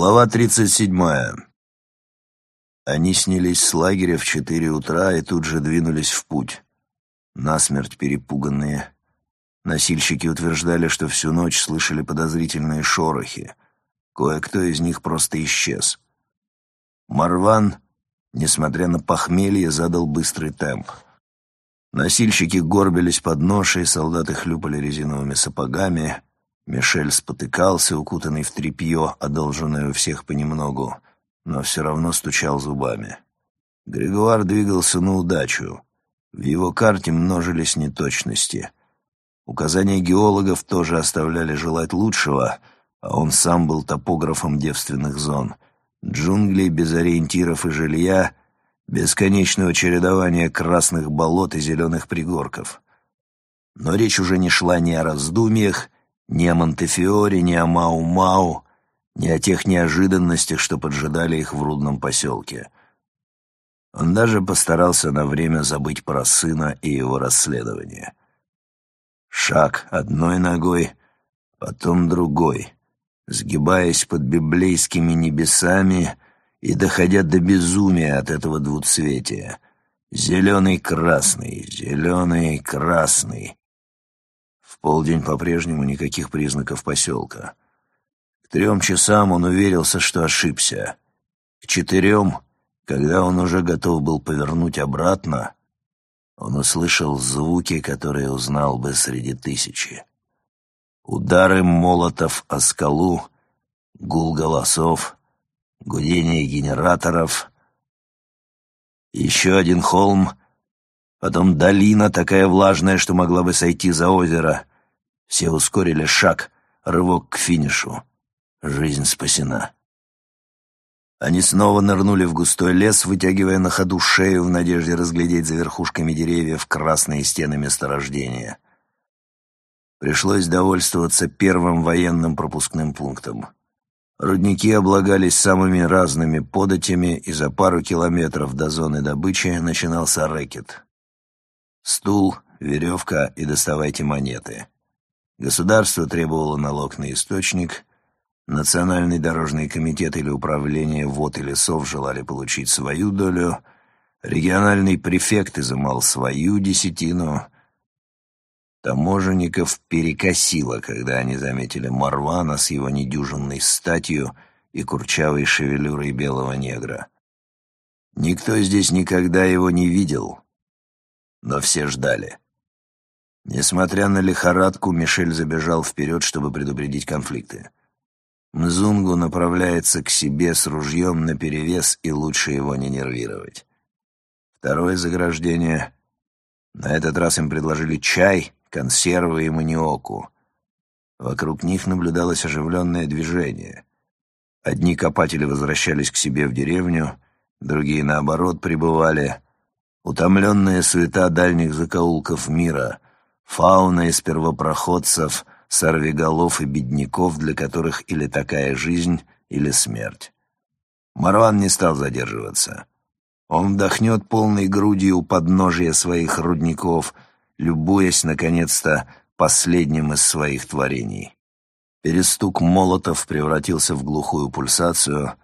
Глава тридцать седьмая. Они снялись с лагеря в четыре утра и тут же двинулись в путь. Насмерть перепуганные. Носильщики утверждали, что всю ночь слышали подозрительные шорохи. Кое-кто из них просто исчез. Марван, несмотря на похмелье, задал быстрый темп. Носильщики горбились под ношей, солдаты хлюпали резиновыми сапогами — Мишель спотыкался, укутанный в тряпье, одолженное у всех понемногу, но все равно стучал зубами. Григуар двигался на удачу. В его карте множились неточности. Указания геологов тоже оставляли желать лучшего, а он сам был топографом девственных зон. Джунглей без ориентиров и жилья, бесконечного чередования красных болот и зеленых пригорков. Но речь уже не шла ни о раздумьях, ни о Монтефиоре, ни о Мау-Мау, ни о тех неожиданностях, что поджидали их в рудном поселке. Он даже постарался на время забыть про сына и его расследование. Шаг одной ногой, потом другой, сгибаясь под библейскими небесами и доходя до безумия от этого двуцветия. Зеленый-красный, зеленый-красный, полдень по-прежнему никаких признаков поселка. К трем часам он уверился, что ошибся. К четырем, когда он уже готов был повернуть обратно, он услышал звуки, которые узнал бы среди тысячи. Удары молотов о скалу, гул голосов, гудение генераторов. Еще один холм, потом долина, такая влажная, что могла бы сойти за озеро, все ускорили шаг, рывок к финишу. Жизнь спасена. Они снова нырнули в густой лес, вытягивая на ходу шею в надежде разглядеть за верхушками деревьев красные стены месторождения. Пришлось довольствоваться первым военным пропускным пунктом. Рудники облагались самыми разными податями, и за пару километров до зоны добычи начинался рэкет. Стул, веревка и доставайте монеты. Государство требовало налог на источник, Национальный дорожный комитет или управление вод и лесов желали получить свою долю, региональный префект изымал свою десятину. Таможенников перекосило, когда они заметили Марвана с его недюжинной статью и курчавой шевелюрой белого негра. Никто здесь никогда его не видел, но все ждали. Несмотря на лихорадку, Мишель забежал вперед, чтобы предупредить конфликты. Мзунгу направляется к себе с ружьем наперевес, и лучше его не нервировать. Второе заграждение. На этот раз им предложили чай, консервы и маниоку. Вокруг них наблюдалось оживленное движение. Одни копатели возвращались к себе в деревню, другие, наоборот, пребывали. Утомленная суета дальних закоулков мира — Фауна из первопроходцев, сорвиголов и бедняков, для которых или такая жизнь, или смерть. Марван не стал задерживаться. Он вдохнет полной грудью у подножия своих рудников, любуясь, наконец-то, последним из своих творений. Перестук молотов превратился в глухую пульсацию,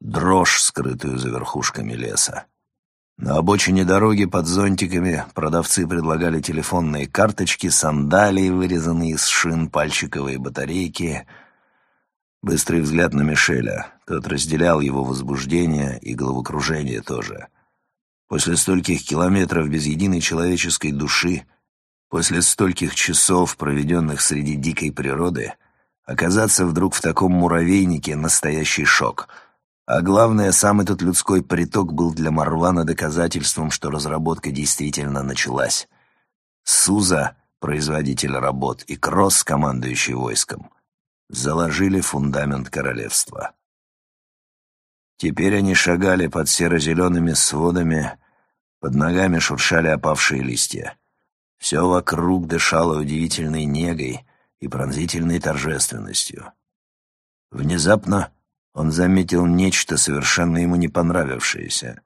дрожь, скрытую за верхушками леса. На обочине дороги под зонтиками продавцы предлагали телефонные карточки, сандалии, вырезанные из шин, пальчиковые батарейки. Быстрый взгляд на Мишеля. Тот разделял его возбуждение и головокружение тоже. После стольких километров без единой человеческой души, после стольких часов, проведенных среди дикой природы, оказаться вдруг в таком муравейнике — настоящий шок — а главное, сам этот людской приток был для Марвана доказательством, что разработка действительно началась. Суза, производитель работ, и Кросс, командующий войском, заложили фундамент королевства. Теперь они шагали под серо-зелеными сводами, под ногами шуршали опавшие листья. Все вокруг дышало удивительной негой и пронзительной торжественностью. Внезапно он заметил нечто, совершенно ему не понравившееся.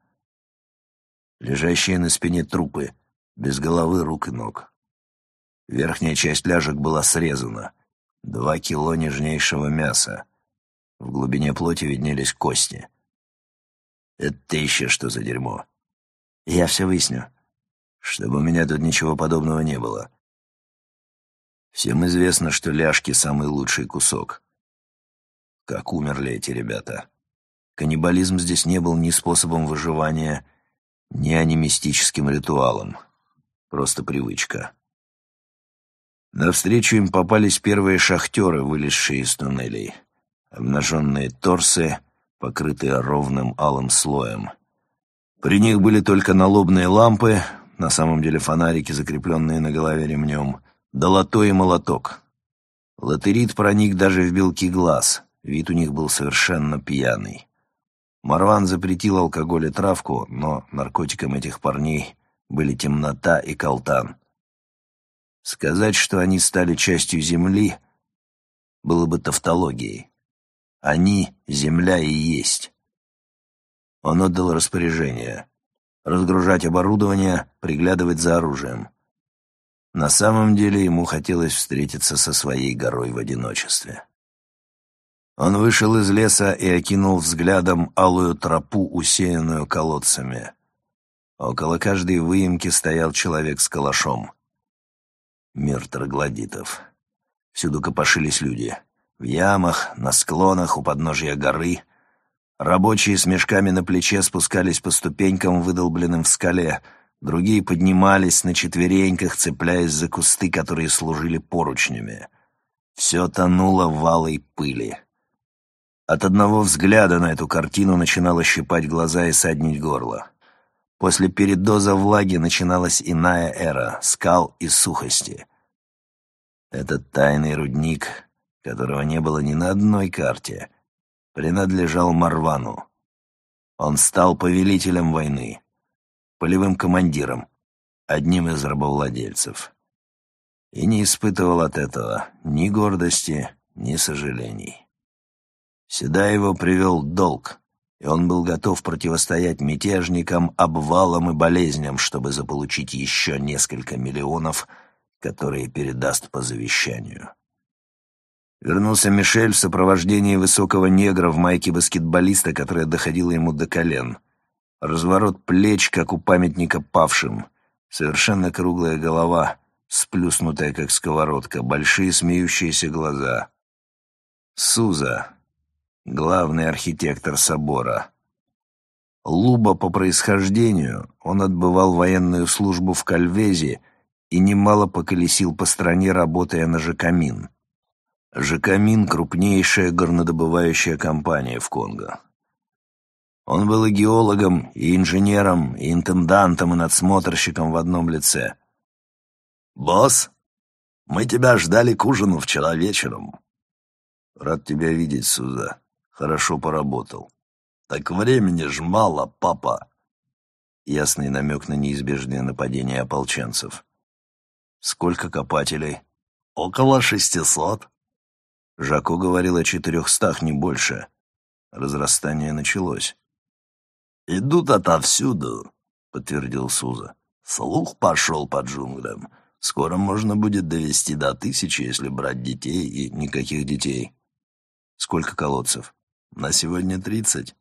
Лежащие на спине трупы, без головы, рук и ног. Верхняя часть ляжек была срезана. Два кило нежнейшего мяса. В глубине плоти виднелись кости. «Это ты еще что за дерьмо?» «Я все выясню. Чтобы у меня тут ничего подобного не было. Всем известно, что ляжки — самый лучший кусок. Как умерли эти ребята. Каннибализм здесь не был ни способом выживания, ни анимистическим ритуалом. Просто привычка. Навстречу им попались первые шахтеры, вылезшие из туннелей. Обнаженные торсы, покрытые ровным алым слоем. При них были только налобные лампы, на самом деле фонарики, закрепленные на голове ремнем, долото и молоток. Латерит проник даже в белки глаз, вид у них был совершенно пьяный. Марван запретил алкоголь и травку, но наркотиком этих парней были темнота и колтан. Сказать, что они стали частью Земли, было бы тавтологией. Они — Земля и есть. Он отдал распоряжение — разгружать оборудование, приглядывать за оружием. На самом деле ему хотелось встретиться со своей горой в одиночестве. Он вышел из леса и окинул взглядом алую тропу, усеянную колодцами. Около каждой выемки стоял человек с калашом. Мир троглодитов. Всюду копошились люди. В ямах, на склонах, у подножья горы. Рабочие с мешками на плече спускались по ступенькам, выдолбленным в скале. Другие поднимались на четвереньках, цепляясь за кусты, которые служили поручнями. Все тонуло в валой пыли. От одного взгляда на эту картину начинало щипать глаза и саднить горло. После передоза влаги начиналась иная эра скал и сухости. Этот тайный рудник, которого не было ни на одной карте, принадлежал Марвану. Он стал повелителем войны, полевым командиром, одним из рабовладельцев. И не испытывал от этого ни гордости, ни сожалений. Сюда его привел долг, и он был готов противостоять мятежникам, обвалам и болезням, чтобы заполучить еще несколько миллионов, которые передаст по завещанию. Вернулся Мишель в сопровождении высокого негра в майке баскетболиста, которая доходила ему до колен. Разворот плеч, как у памятника павшим. Совершенно круглая голова, сплюснутая, как сковородка, большие смеющиеся глаза. Суза, главный архитектор собора. Луба по происхождению, он отбывал военную службу в Кальвезе и немало поколесил по стране, работая на Жакамин. Жакамин — крупнейшая горнодобывающая компания в Конго. Он был и геологом, и инженером, и интендантом, и надсмотрщиком в одном лице. «Босс, мы тебя ждали к ужину вчера вечером». «Рад тебя видеть, Суза», Хорошо поработал. Так времени ж мало, папа. Ясный намек на неизбежное нападение ополченцев. Сколько копателей? Около шестисот. Жако говорил о четырехстах, не больше. Разрастание началось. «Идут отовсюду», — подтвердил Суза. «Слух пошел по джунглям. Скоро можно будет довести до тысячи, если брать детей и никаких детей. Сколько колодцев?» На сегодня тридцать.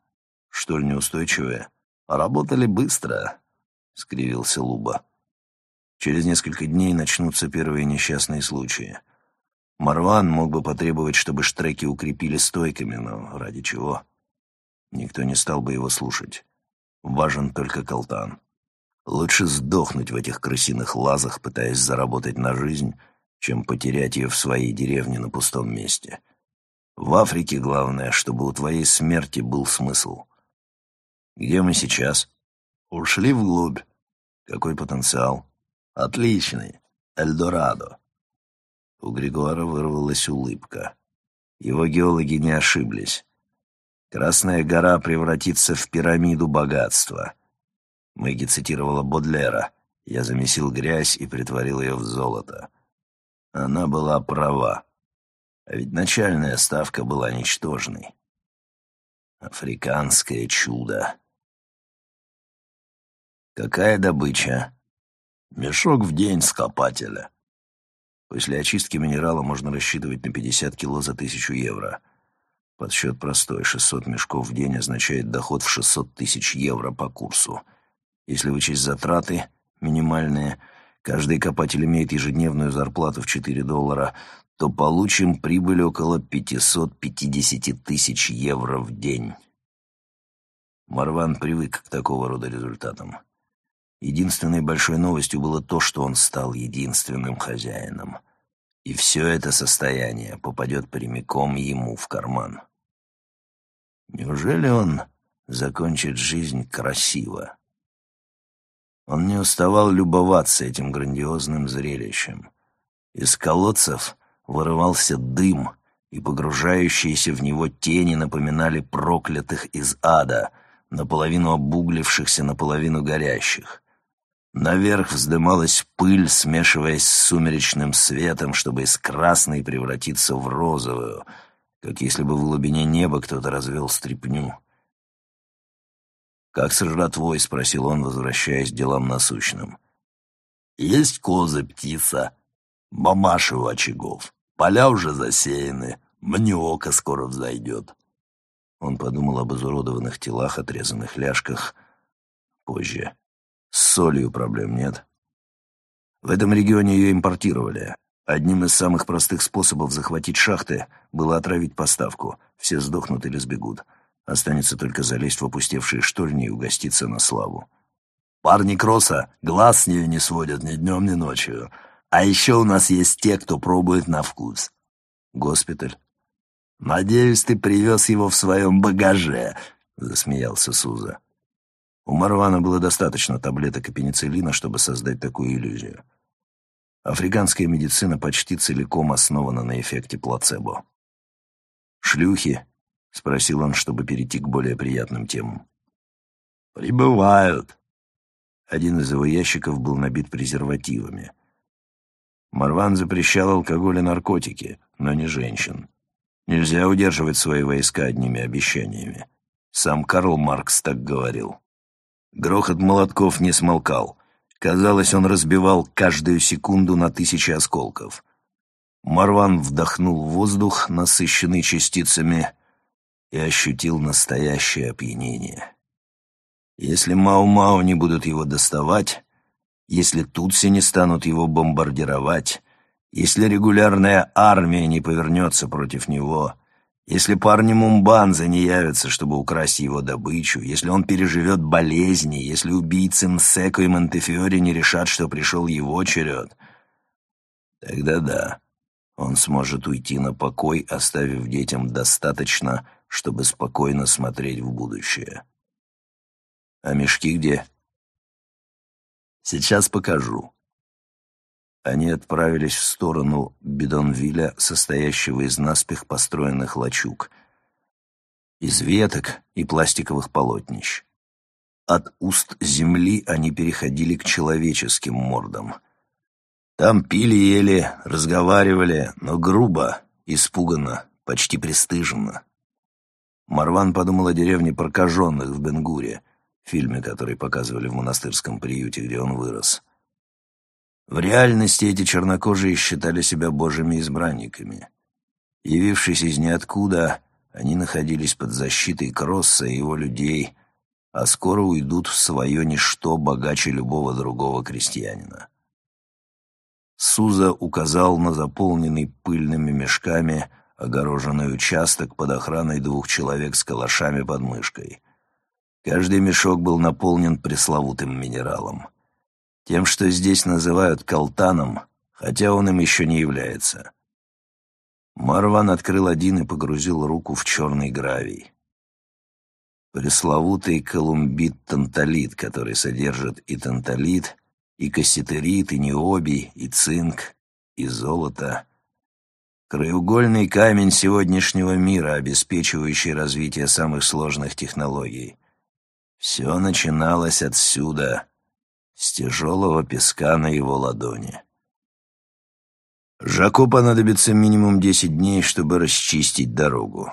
Что ли неустойчивые? Работали быстро, — скривился Луба. Через несколько дней начнутся первые несчастные случаи. Марван мог бы потребовать, чтобы штреки укрепили стойками, но ради чего? Никто не стал бы его слушать. Важен только колтан. Лучше сдохнуть в этих крысиных лазах, пытаясь заработать на жизнь, чем потерять ее в своей деревне на пустом месте. В Африке главное, чтобы у твоей смерти был смысл. Где мы сейчас? Ушли вглубь. Какой потенциал? Отличный. Эльдорадо. У Григора вырвалась улыбка. Его геологи не ошиблись. Красная гора превратится в пирамиду богатства. Мэгги цитировала Бодлера. Я замесил грязь и притворил ее в золото. Она была права. А ведь начальная ставка была ничтожной. Африканское чудо. Какая добыча? Мешок в день скопателя. После очистки минерала можно рассчитывать на 50 кило за тысячу евро. Подсчет простой. 600 мешков в день означает доход в 600 тысяч евро по курсу. Если вычесть затраты, минимальные, каждый копатель имеет ежедневную зарплату в 4 доллара, то получим прибыль около 550 тысяч евро в день. Марван привык к такого рода результатам. Единственной большой новостью было то, что он стал единственным хозяином. И все это состояние попадет прямиком ему в карман. Неужели он закончит жизнь красиво? Он не уставал любоваться этим грандиозным зрелищем. Из колодцев вырывался дым, и погружающиеся в него тени напоминали проклятых из ада, наполовину обуглившихся, наполовину горящих. Наверх вздымалась пыль, смешиваясь с сумеречным светом, чтобы из красной превратиться в розовую — как если бы в глубине неба кто-то развел стряпню. «Как с жратвой?» — спросил он, возвращаясь к делам насущным. «Есть козы, птица, мамаши у очагов, поля уже засеяны, мне око скоро взойдет». Он подумал об изуродованных телах, отрезанных ляжках. Позже. С солью проблем нет. В этом регионе ее импортировали. Одним из самых простых способов захватить шахты было отравить поставку. Все сдохнут или сбегут. Останется только залезть в опустевшие штольни и угоститься на славу. Парни Кросса глаз с нее не сводят ни днем, ни ночью. А еще у нас есть те, кто пробует на вкус. Госпиталь. «Надеюсь, ты привез его в своем багаже», — засмеялся Суза. У Марвана было достаточно таблеток и пенициллина, чтобы создать такую иллюзию. Африканская медицина почти целиком основана на эффекте плацебо. «Шлюхи?» — спросил он, чтобы перейти к более приятным темам. «Прибывают». Один из его ящиков был набит презервативами. Марван запрещал алкоголь и наркотики, но не женщин. Нельзя удерживать свои войска одними обещаниями. Сам Карл Маркс так говорил. Грохот молотков не смолкал. Казалось, он разбивал каждую секунду на тысячи осколков. Марван вдохнул воздух, насыщенный частицами, и ощутил настоящее опьянение. Если Мау-Мау не будут его доставать, если Тутси не станут его бомбардировать, если регулярная армия не повернется против него, если парни Мумбанза не явятся, чтобы украсть его добычу, если он переживет болезни, если убийцы Мсеко и Монтефиори не решат, что пришел его черед, тогда да, он сможет уйти на покой, оставив детям достаточно, чтобы спокойно смотреть в будущее. А мешки где? Сейчас покажу. Они отправились в сторону Бидонвилля, состоящего из наспех построенных лачуг, из веток и пластиковых полотнищ. От уст земли они переходили к человеческим мордам. Там пили, ели, разговаривали, но грубо, испуганно, почти пристыженно. Марван подумал о деревне прокаженных в Бенгуре, фильме, который показывали в монастырском приюте, где он вырос. В реальности эти чернокожие считали себя божьими избранниками. Явившись из ниоткуда, они находились под защитой Кросса и его людей, а скоро уйдут в свое ничто богаче любого другого крестьянина. Суза указал на заполненный пыльными мешками огороженный участок под охраной двух человек с калашами под мышкой. Каждый мешок был наполнен пресловутым минералом — тем, что здесь называют колтаном, хотя он им еще не является. Марван открыл один и погрузил руку в черный гравий. Пресловутый колумбит-танталит, который содержит и танталит, и кассетерит, и необий, и цинк, и золото. Краеугольный камень сегодняшнего мира, обеспечивающий развитие самых сложных технологий. Все начиналось отсюда, с тяжелого песка на его ладони. Жако понадобится минимум десять дней, чтобы расчистить дорогу.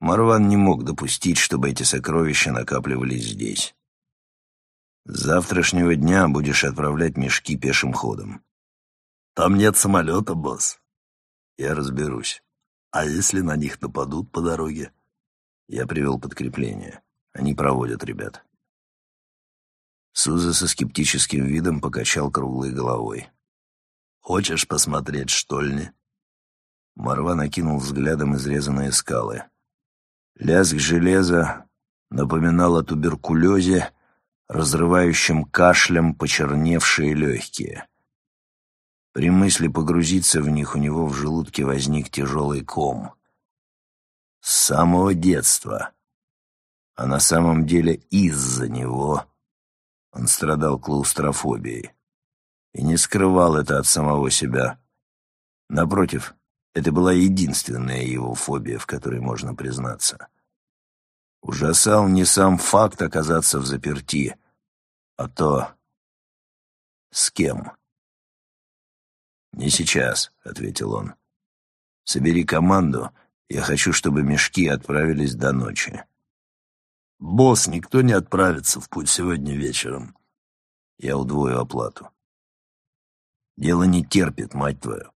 Марван не мог допустить, чтобы эти сокровища накапливались здесь. С завтрашнего дня будешь отправлять мешки пешим ходом. Там нет самолета, босс. Я разберусь. А если на них нападут по дороге? Я привел подкрепление. Они проводят ребят. Суза со скептическим видом покачал круглой головой. «Хочешь посмотреть штольни?» Марва накинул взглядом изрезанные скалы. Лязг железа напоминал о туберкулезе, разрывающем кашлем почерневшие легкие. При мысли погрузиться в них у него в желудке возник тяжелый ком. С самого детства. А на самом деле из-за него он страдал клаустрофобией. И не скрывал это от самого себя. Напротив, это была единственная его фобия, в которой можно признаться. Ужасал не сам факт оказаться в заперти, а то, с кем. «Не сейчас», — ответил он. «Собери команду, я хочу, чтобы мешки отправились до ночи». «Босс, никто не отправится в путь сегодня вечером». «Я удвою оплату». «Дело не терпит, мать твою.